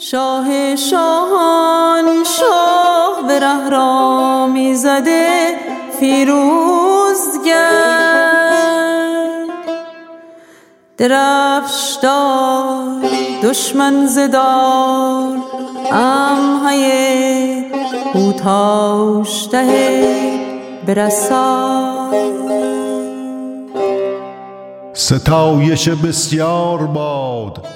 شاه شاهان شاه به ره را می‌زده فیروز گرد درفش دار دشمن زدار ام هیه او تاشته ستایش بسیار باد.